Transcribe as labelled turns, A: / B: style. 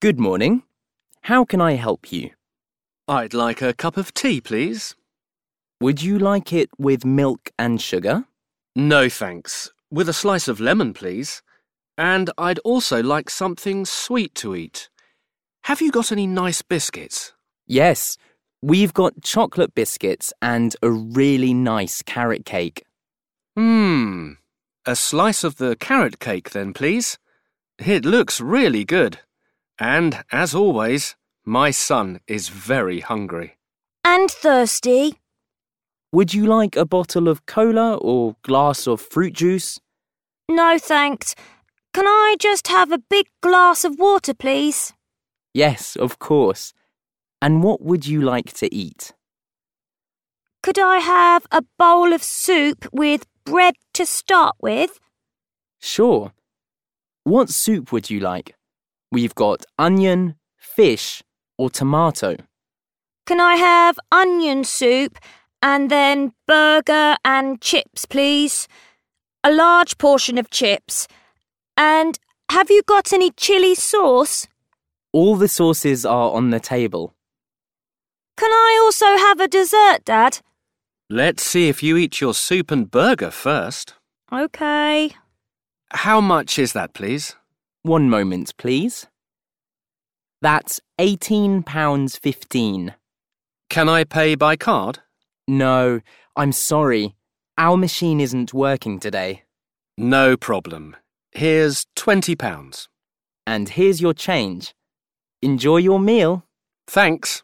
A: Good morning. How can I help you?
B: I'd like a cup of tea, please.
A: Would you like it with milk and sugar?
B: No, thanks. With a slice of lemon, please. And I'd also like something sweet to eat. Have you got any nice biscuits?
A: Yes, we've got chocolate biscuits and a really nice carrot cake.
B: Hmm. A slice of the carrot cake, then, please. It looks really good. And, as always, my son is very hungry.
C: And thirsty.
A: Would you like a bottle of cola or glass of fruit juice?
C: No thanks. Can I just have a big glass of water, please?
A: Yes, of course. And what would you like to eat?
C: Could I have a bowl of soup with bread to start with?
A: Sure. What soup would you like? We've got onion, fish, or tomato.
C: Can I have onion soup and then burger and chips, please? A large portion of chips. And have you got any chili sauce?
A: All the sauces are on the table.
C: Can I also have a dessert, Dad?
B: Let's see if you eat your soup and burger first.
C: OK.
B: How much is that, please?
A: One moment, please. That's £18.15.
B: Can I pay by card?
A: No, I'm sorry. Our machine isn't working today.
B: No problem. Here's £20.
A: And here's your change. Enjoy your meal.
B: Thanks.